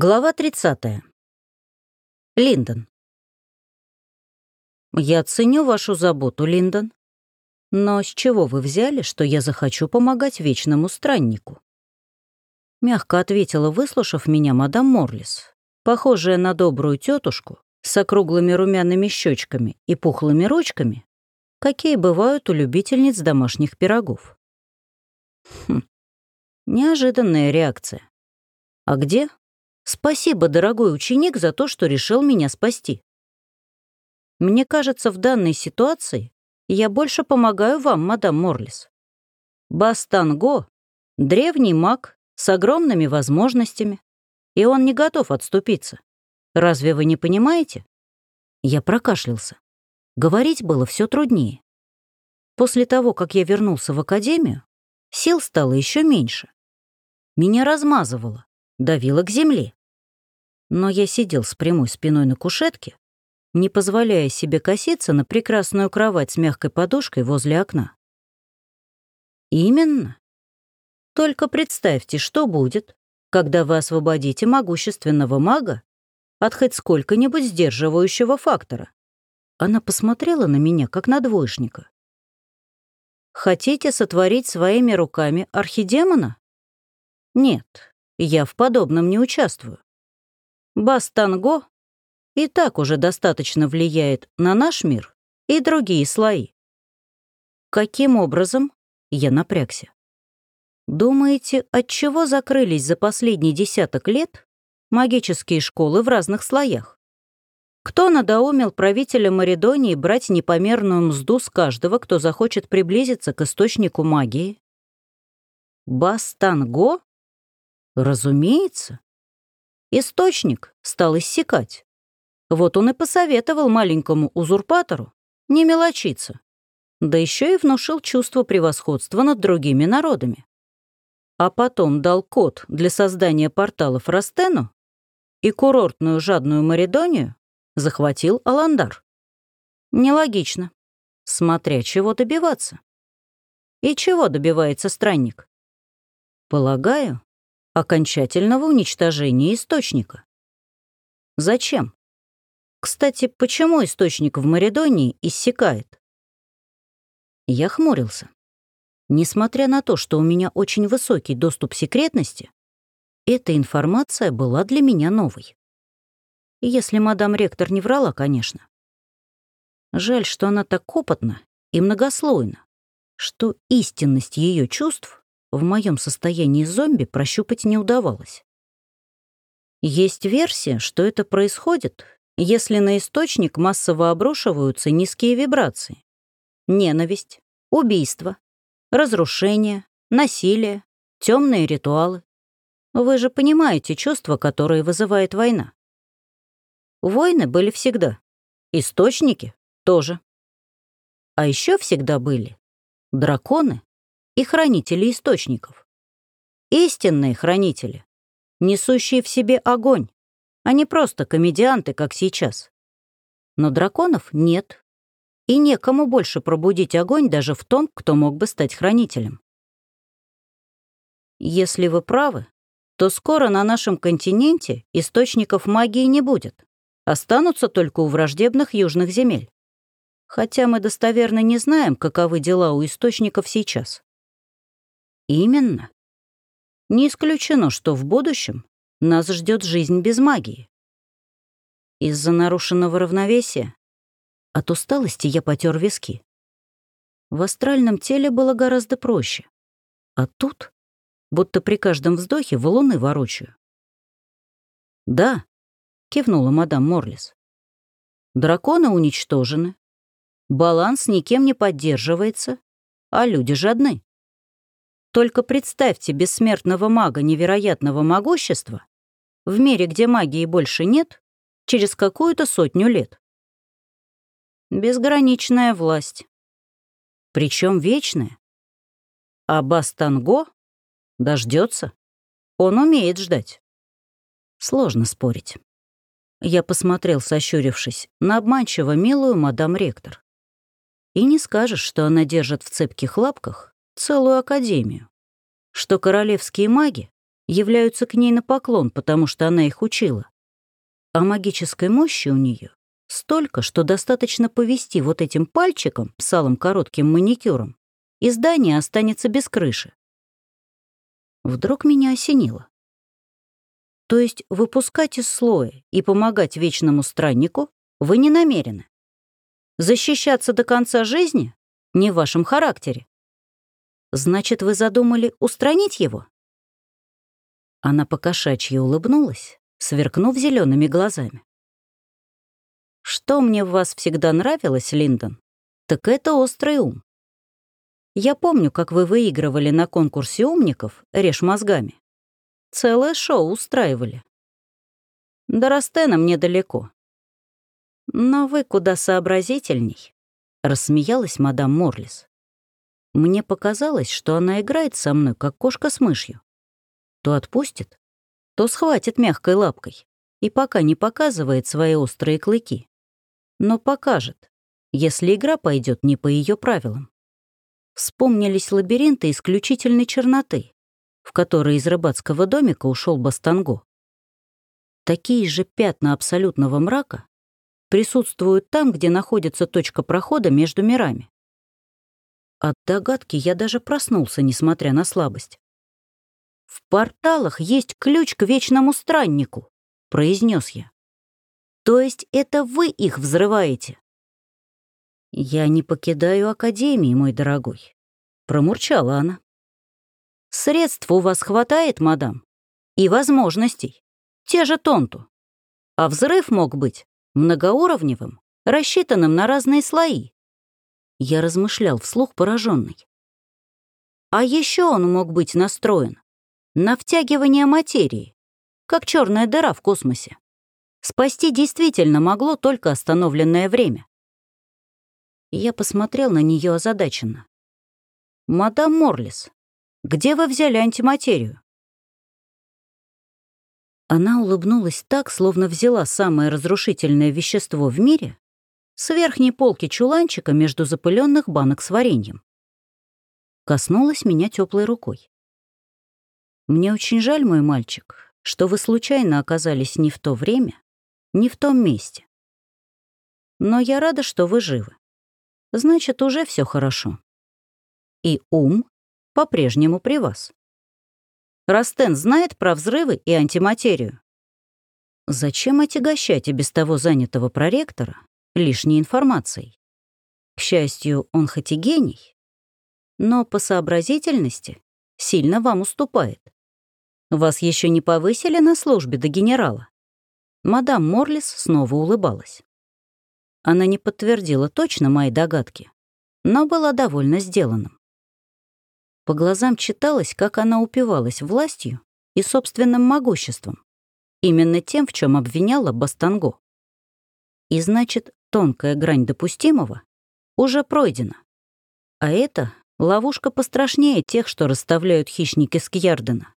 Глава 30. Линдон. «Я ценю вашу заботу, Линдон. Но с чего вы взяли, что я захочу помогать вечному страннику?» Мягко ответила, выслушав меня мадам Морлис, похожая на добрую тетушку с округлыми румяными щечками и пухлыми ручками, какие бывают у любительниц домашних пирогов. Хм, неожиданная реакция. А где Спасибо, дорогой ученик, за то, что решил меня спасти. Мне кажется, в данной ситуации я больше помогаю вам, мадам Морлис. Бастанго — древний маг с огромными возможностями, и он не готов отступиться. Разве вы не понимаете? Я прокашлялся. Говорить было все труднее. После того, как я вернулся в академию, сил стало еще меньше. Меня размазывало, давило к земле но я сидел с прямой спиной на кушетке, не позволяя себе коситься на прекрасную кровать с мягкой подушкой возле окна. Именно. Только представьте, что будет, когда вы освободите могущественного мага от хоть сколько-нибудь сдерживающего фактора. Она посмотрела на меня, как на двоечника. Хотите сотворить своими руками архидемона? Нет, я в подобном не участвую. Бастанго и так уже достаточно влияет на наш мир и другие слои. Каким образом? Я напрягся. Думаете, от чего закрылись за последний десяток лет магические школы в разных слоях? Кто надоумил правителя Маридонии брать непомерную мзду с каждого, кто захочет приблизиться к источнику магии? Бастанго? Разумеется. Источник стал иссякать. Вот он и посоветовал маленькому узурпатору не мелочиться, да еще и внушил чувство превосходства над другими народами. А потом дал код для создания порталов Растену и курортную жадную Маридонию захватил Аландар. Нелогично, смотря чего добиваться. И чего добивается странник? Полагаю, окончательного уничтожения источника. Зачем? Кстати, почему источник в Маридонии иссякает? Я хмурился. Несмотря на то, что у меня очень высокий доступ секретности, эта информация была для меня новой. Если мадам ректор не врала, конечно. Жаль, что она так опытна и многослойна, что истинность ее чувств в моем состоянии зомби прощупать не удавалось. Есть версия, что это происходит, если на источник массово обрушиваются низкие вибрации. Ненависть, убийство, разрушение, насилие, темные ритуалы. Вы же понимаете чувства, которые вызывает война. Войны были всегда. Источники тоже. А еще всегда были драконы и хранители источников. Истинные хранители, несущие в себе огонь, а не просто комедианты, как сейчас. Но драконов нет, и некому больше пробудить огонь даже в том, кто мог бы стать хранителем. Если вы правы, то скоро на нашем континенте источников магии не будет, останутся только у враждебных южных земель. Хотя мы достоверно не знаем, каковы дела у источников сейчас. Именно. Не исключено, что в будущем нас ждет жизнь без магии. Из-за нарушенного равновесия от усталости я потер виски. В астральном теле было гораздо проще. А тут, будто при каждом вздохе, валуны ворочаю. «Да», — кивнула мадам Морлис. «Драконы уничтожены, баланс никем не поддерживается, а люди жадны. Только представьте бессмертного мага невероятного могущества в мире, где магии больше нет, через какую-то сотню лет. Безграничная власть. Причем вечная. А Бастанго дождется. Он умеет ждать. Сложно спорить. Я посмотрел, сощурившись, на обманчиво милую мадам ректор. И не скажешь, что она держит в цепких лапках целую академию, что королевские маги являются к ней на поклон, потому что она их учила. А магической мощи у нее столько, что достаточно повести вот этим пальчиком с алым коротким маникюром, и здание останется без крыши. Вдруг меня осенило. То есть выпускать из слоя и помогать вечному страннику вы не намерены. Защищаться до конца жизни не в вашем характере. Значит, вы задумали устранить его? Она покошачьи улыбнулась, сверкнув зелеными глазами. Что мне в вас всегда нравилось, Линдон, так это острый ум. Я помню, как вы выигрывали на конкурсе умников «Режь мозгами». Целое шоу устраивали. До Растена мне далеко. Но вы куда сообразительней, — рассмеялась мадам Морлис. Мне показалось, что она играет со мной, как кошка с мышью. То отпустит, то схватит мягкой лапкой и пока не показывает свои острые клыки. Но покажет, если игра пойдет не по ее правилам. Вспомнились лабиринты исключительной черноты, в который из рыбацкого домика ушел Бастанго. Такие же пятна абсолютного мрака присутствуют там, где находится точка прохода между мирами. От догадки я даже проснулся, несмотря на слабость. «В порталах есть ключ к вечному страннику», — произнес я. «То есть это вы их взрываете?» «Я не покидаю Академии, мой дорогой», — промурчала она. Средств у вас хватает, мадам? И возможностей. Те же тонту. А взрыв мог быть многоуровневым, рассчитанным на разные слои. Я размышлял вслух пораженный. А еще он мог быть настроен на втягивание материи, как черная дыра в космосе. Спасти действительно могло только остановленное время. Я посмотрел на нее озадаченно. «Мадам Морлис, где вы взяли антиматерию?» Она улыбнулась так, словно взяла самое разрушительное вещество в мире с верхней полки чуланчика между запыленных банок с вареньем. Коснулась меня теплой рукой. «Мне очень жаль, мой мальчик, что вы случайно оказались не в то время, не в том месте. Но я рада, что вы живы. Значит, уже все хорошо. И ум по-прежнему при вас. Растен знает про взрывы и антиматерию. Зачем отягощать и без того занятого проректора лишней информацией? К счастью, он хоть и гений, но по сообразительности сильно вам уступает. Вас еще не повысили на службе до генерала. Мадам Морлис снова улыбалась. Она не подтвердила точно мои догадки, но была довольно сделанным. По глазам читалось, как она упивалась властью и собственным могуществом, именно тем, в чем обвиняла Бастанго. И значит, тонкая грань допустимого уже пройдена. А это ловушка пострашнее тех, что расставляют хищники Скьярдена.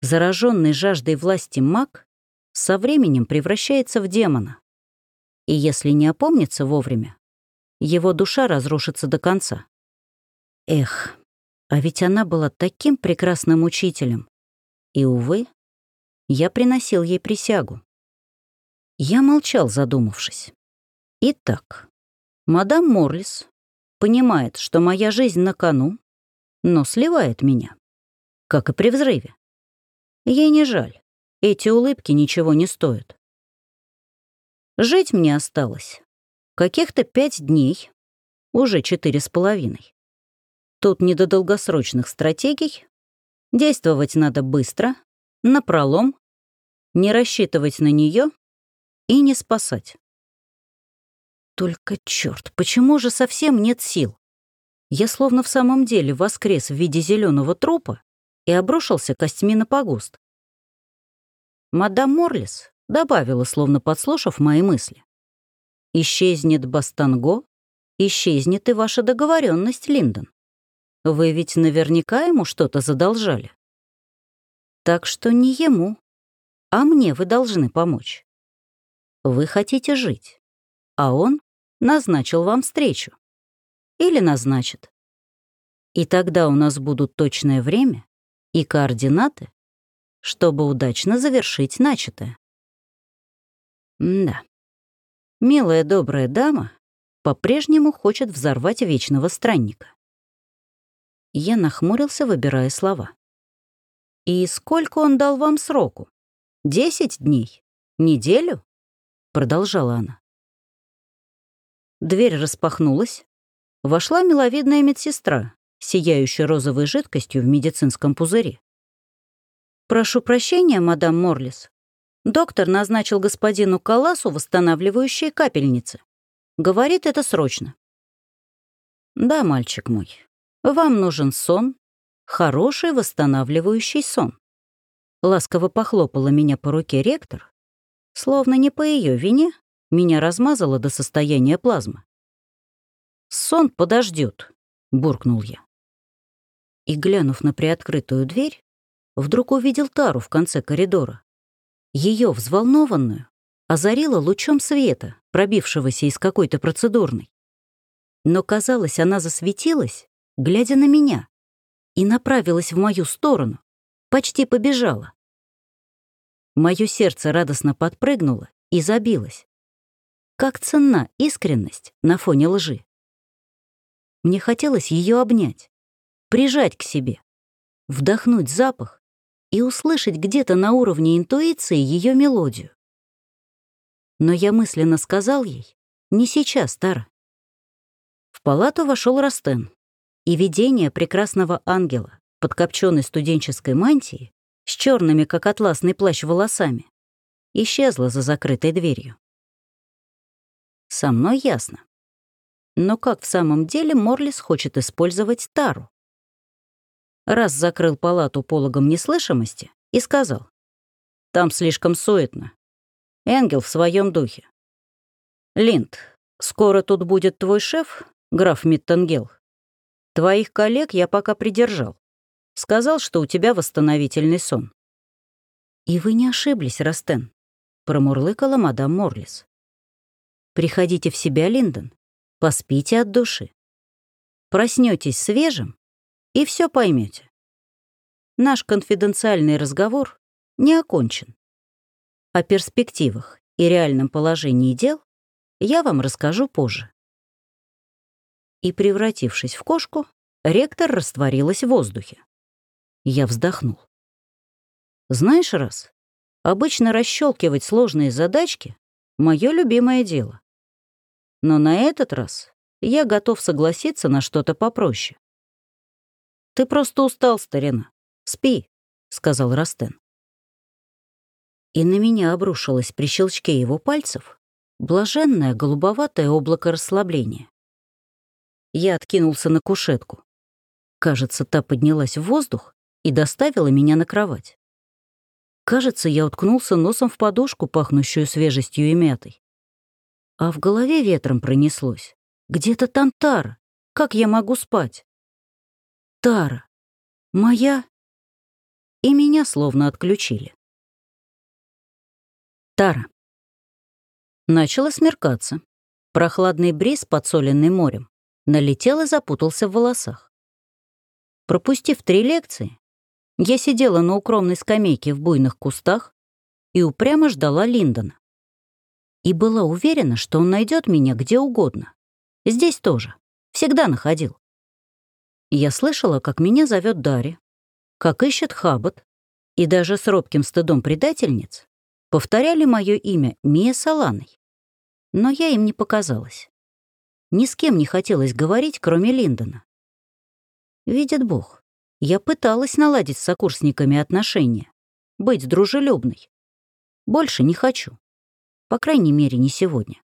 Зараженный жаждой власти маг со временем превращается в демона. И если не опомнится вовремя, его душа разрушится до конца. Эх, а ведь она была таким прекрасным учителем. И, увы, я приносил ей присягу. Я молчал, задумавшись. Итак, мадам Морлис понимает, что моя жизнь на кону, но сливает меня, как и при взрыве. Ей не жаль, эти улыбки ничего не стоят. Жить мне осталось каких-то пять дней, уже четыре с половиной. Тут не до долгосрочных стратегий. Действовать надо быстро, напролом, не рассчитывать на нее и не спасать. Только черт, почему же совсем нет сил? Я словно в самом деле воскрес в виде зеленого трупа и обрушился костьми на погост. Мадам Морлис добавила, словно подслушав мои мысли. «Исчезнет Бастанго, исчезнет и ваша договоренность, Линдон. Вы ведь наверняка ему что-то задолжали. Так что не ему, а мне вы должны помочь. Вы хотите жить, а он назначил вам встречу. Или назначит. И тогда у нас будут точное время и координаты, чтобы удачно завершить начатое. да. Милая добрая дама по-прежнему хочет взорвать вечного странника. Я нахмурился, выбирая слова. «И сколько он дал вам сроку? Десять дней? Неделю?» Продолжала она. Дверь распахнулась. Вошла миловидная медсестра, сияющая розовой жидкостью в медицинском пузыре. «Прошу прощения, мадам Морлис. Доктор назначил господину Каласу восстанавливающие капельницы. Говорит, это срочно». «Да, мальчик мой, вам нужен сон, хороший восстанавливающий сон». Ласково похлопала меня по руке ректор, словно не по ее вине меня размазало до состояния плазмы. «Сон подождет, буркнул я. И, глянув на приоткрытую дверь, вдруг увидел Тару в конце коридора. Ее взволнованную озарила лучом света, пробившегося из какой-то процедурной. Но, казалось, она засветилась, глядя на меня, и направилась в мою сторону, почти побежала. Мое сердце радостно подпрыгнуло и забилось. Как ценна искренность на фоне лжи. Мне хотелось ее обнять, прижать к себе, вдохнуть запах и услышать где-то на уровне интуиции ее мелодию. Но я мысленно сказал ей, не сейчас, Тара. В палату вошел Растен, и видение прекрасного ангела под копченой студенческой мантией с черными, как атласный плащ, волосами исчезло за закрытой дверью. Со мной ясно. Но как в самом деле Морлис хочет использовать Тару? Раз закрыл палату пологом неслышимости и сказал, «Там слишком суетно. Энгел в своем духе. Линд, скоро тут будет твой шеф, граф Миттенгел. Твоих коллег я пока придержал. Сказал, что у тебя восстановительный сон». «И вы не ошиблись, Растен», — промурлыкала мадам Морлис. Приходите в себя, Линдон. Поспите от души. Проснетесь свежим и все поймете. Наш конфиденциальный разговор не окончен. О перспективах и реальном положении дел я вам расскажу позже. И, превратившись в кошку, ректор растворилась в воздухе. Я вздохнул. Знаешь, раз, обычно расщелкивать сложные задачки — мое любимое дело. Но на этот раз я готов согласиться на что-то попроще. «Ты просто устал, старина. Спи», — сказал Растен. И на меня обрушилось при щелчке его пальцев блаженное голубоватое облако расслабления. Я откинулся на кушетку. Кажется, та поднялась в воздух и доставила меня на кровать. Кажется, я уткнулся носом в подушку, пахнущую свежестью и мятой. А в голове ветром пронеслось. Где-то там Тара. Как я могу спать? Тара. Моя. И меня словно отключили. Тара. Начало смеркаться. Прохладный бриз, подсоленный морем, налетел и запутался в волосах. Пропустив три лекции, я сидела на укромной скамейке в буйных кустах и упрямо ждала Линдона и была уверена, что он найдет меня где угодно. Здесь тоже. Всегда находил. Я слышала, как меня зовет Дарья, как ищет Хаббат, и даже с робким стыдом предательниц повторяли мое имя Мия Саланой. Но я им не показалась. Ни с кем не хотелось говорить, кроме Линдона. Видит Бог, я пыталась наладить с сокурсниками отношения, быть дружелюбной. Больше не хочу. По крайней мере, не сегодня.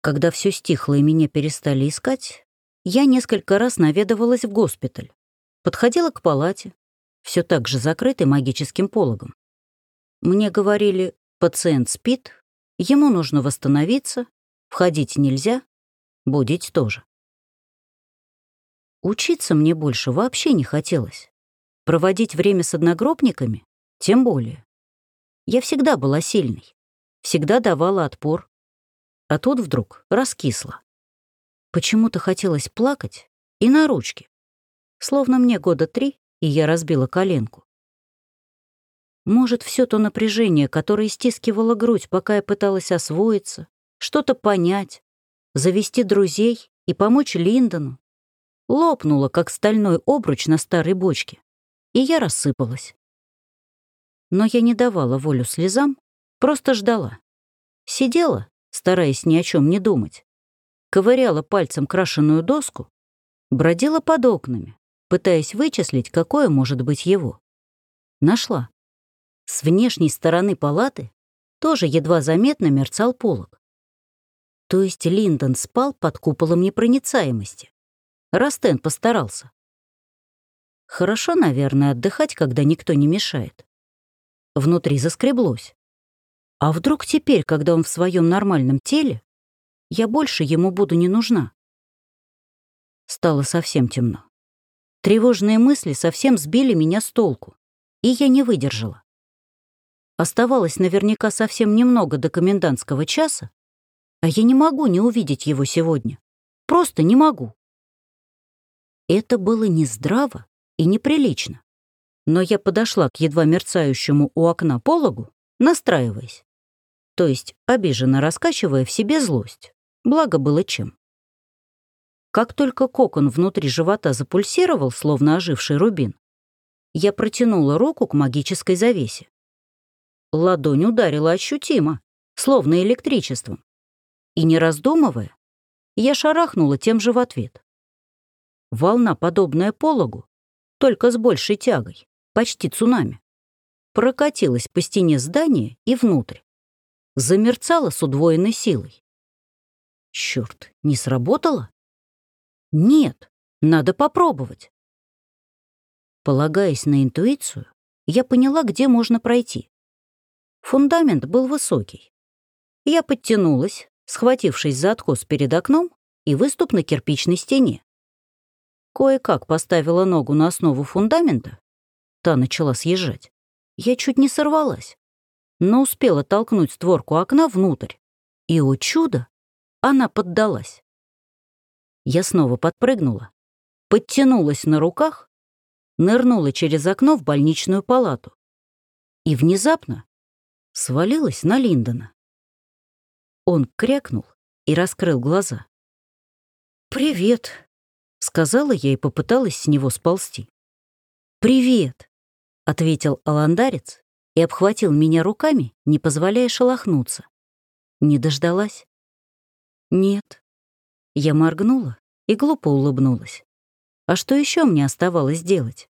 Когда все стихло и меня перестали искать, я несколько раз наведывалась в госпиталь. Подходила к палате, все так же закрытой магическим пологом. Мне говорили, пациент спит, ему нужно восстановиться, входить нельзя, будить тоже. Учиться мне больше вообще не хотелось. Проводить время с одногруппниками тем более. Я всегда была сильной всегда давала отпор. А тут вдруг раскисла. Почему-то хотелось плакать и на ручке. Словно мне года три, и я разбила коленку. Может, все то напряжение, которое стискивало грудь, пока я пыталась освоиться, что-то понять, завести друзей и помочь Линдону, лопнуло, как стальной обруч на старой бочке, и я рассыпалась. Но я не давала волю слезам, просто ждала. Сидела, стараясь ни о чем не думать, ковыряла пальцем крашеную доску, бродила под окнами, пытаясь вычислить, какое может быть его. Нашла. С внешней стороны палаты тоже едва заметно мерцал полог. То есть Линдон спал под куполом непроницаемости. Растен постарался. Хорошо, наверное, отдыхать, когда никто не мешает. Внутри заскреблось. А вдруг теперь, когда он в своем нормальном теле, я больше ему буду не нужна? Стало совсем темно. Тревожные мысли совсем сбили меня с толку, и я не выдержала. Оставалось наверняка совсем немного до комендантского часа, а я не могу не увидеть его сегодня. Просто не могу. Это было нездраво и неприлично. Но я подошла к едва мерцающему у окна пологу, настраиваясь. То есть обиженно раскачивая в себе злость. Благо было чем. Как только кокон внутри живота запульсировал, словно оживший рубин, я протянула руку к магической завесе. Ладонь ударила ощутимо, словно электричеством. И не раздумывая, я шарахнула тем же в ответ. Волна, подобная пологу, только с большей тягой, почти цунами, прокатилась по стене здания и внутрь. Замерцала с удвоенной силой. Черт, не сработало? Нет, надо попробовать. Полагаясь на интуицию, я поняла, где можно пройти. Фундамент был высокий. Я подтянулась, схватившись за откос перед окном и выступ на кирпичной стене. Кое-как поставила ногу на основу фундамента, та начала съезжать. Я чуть не сорвалась, но успела толкнуть створку окна внутрь. И, о чудо, она поддалась. Я снова подпрыгнула, подтянулась на руках, нырнула через окно в больничную палату и внезапно свалилась на Линдона. Он крякнул и раскрыл глаза. «Привет», — сказала я и попыталась с него сползти. «Привет», — ответил аландарец и обхватил меня руками, не позволяя шелохнуться. Не дождалась? Нет. Я моргнула и глупо улыбнулась. А что еще мне оставалось делать?